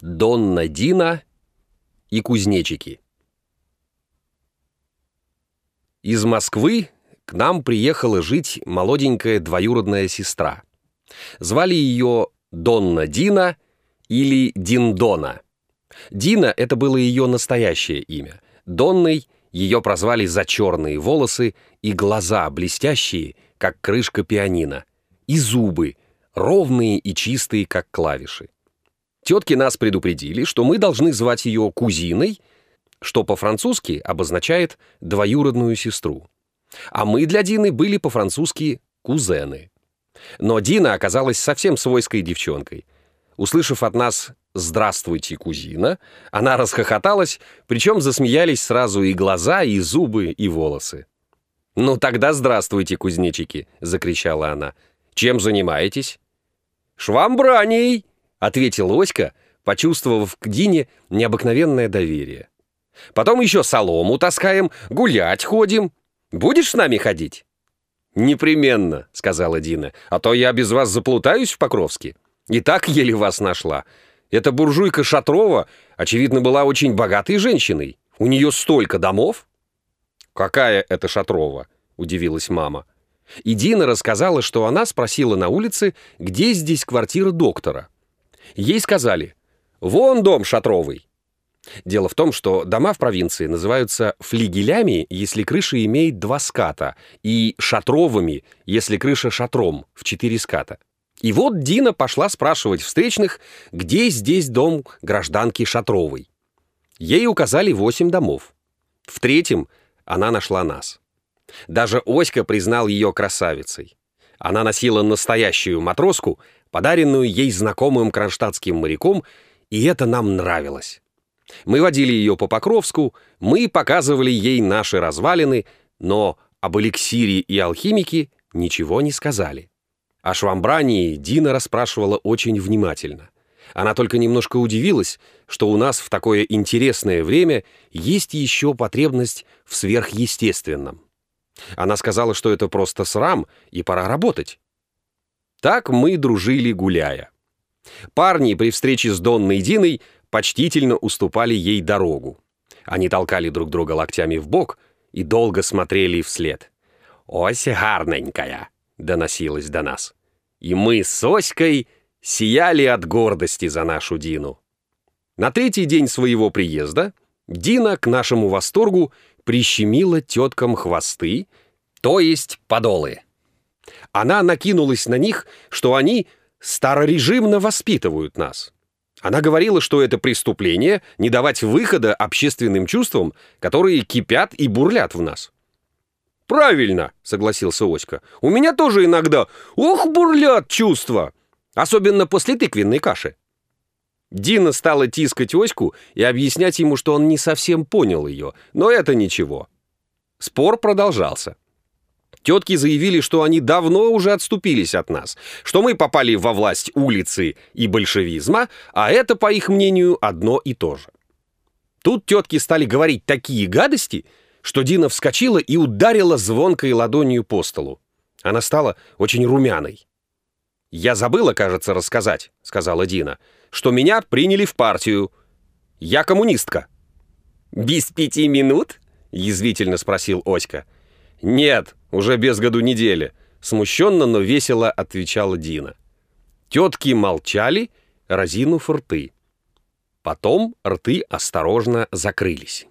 Донна Дина и кузнечики. Из Москвы к нам приехала жить молоденькая двоюродная сестра. Звали ее Донна Дина или Диндона. Дина — это было ее настоящее имя. Донной ее прозвали за черные волосы и глаза блестящие, как крышка пианино, и зубы, ровные и чистые, как клавиши. Тетки нас предупредили, что мы должны звать ее кузиной, что по-французски обозначает двоюродную сестру. А мы для Дины были по-французски кузены. Но Дина оказалась совсем свойской девчонкой. Услышав от нас «Здравствуйте, кузина», она расхохоталась, причем засмеялись сразу и глаза, и зубы, и волосы. «Ну тогда здравствуйте, кузнечики!» — закричала она. «Чем занимаетесь?» «Швамбраней!» — ответил Оська, почувствовав к Дине необыкновенное доверие. «Потом еще солому таскаем, гулять ходим. Будешь с нами ходить?» «Непременно», — сказала Дина, «а то я без вас заплутаюсь в Покровске. И так еле вас нашла. Эта буржуйка Шатрова, очевидно, была очень богатой женщиной. У нее столько домов». «Какая это Шатрова?» — удивилась мама. И Дина рассказала, что она спросила на улице, где здесь квартира доктора. Ей сказали «Вон дом шатровый». Дело в том, что дома в провинции называются флигелями, если крыша имеет два ската, и шатровыми, если крыша шатром в четыре ската. И вот Дина пошла спрашивать встречных, где здесь дом гражданки Шатровой. Ей указали восемь домов. В третьем она нашла нас. Даже Оська признал ее красавицей. Она носила настоящую матроску, подаренную ей знакомым кронштадтским моряком, и это нам нравилось. Мы водили ее по Покровску, мы показывали ей наши развалины, но об эликсире и алхимике ничего не сказали. О швамбрании Дина расспрашивала очень внимательно. Она только немножко удивилась, что у нас в такое интересное время есть еще потребность в сверхъестественном. Она сказала, что это просто срам, и пора работать. Так мы дружили, гуляя. Парни при встрече с Донной Диной почтительно уступали ей дорогу. Они толкали друг друга локтями в бок и долго смотрели вслед. «Ось гарненькая!» — доносилось до нас. И мы с Оськой сияли от гордости за нашу Дину. На третий день своего приезда Дина, к нашему восторгу, прищемила теткам хвосты, то есть подолы. Она накинулась на них, что они старорежимно воспитывают нас. Она говорила, что это преступление не давать выхода общественным чувствам, которые кипят и бурлят в нас. «Правильно», — согласился Оська. «У меня тоже иногда, ох, бурлят чувства, особенно после тыквенной каши». Дина стала тискать Оську и объяснять ему, что он не совсем понял ее, но это ничего. Спор продолжался. Тетки заявили, что они давно уже отступились от нас, что мы попали во власть улицы и большевизма, а это, по их мнению, одно и то же. Тут тетки стали говорить такие гадости, что Дина вскочила и ударила звонкой ладонью по столу. Она стала очень румяной. «Я забыла, кажется, рассказать», — сказала Дина, — что меня приняли в партию. Я коммунистка». «Без пяти минут?» — язвительно спросил Оська. «Нет, уже без году недели», — смущенно, но весело отвечала Дина. Тетки молчали, разинув рты. Потом рты осторожно закрылись.